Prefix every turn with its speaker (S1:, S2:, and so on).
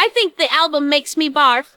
S1: I think the album makes me barf.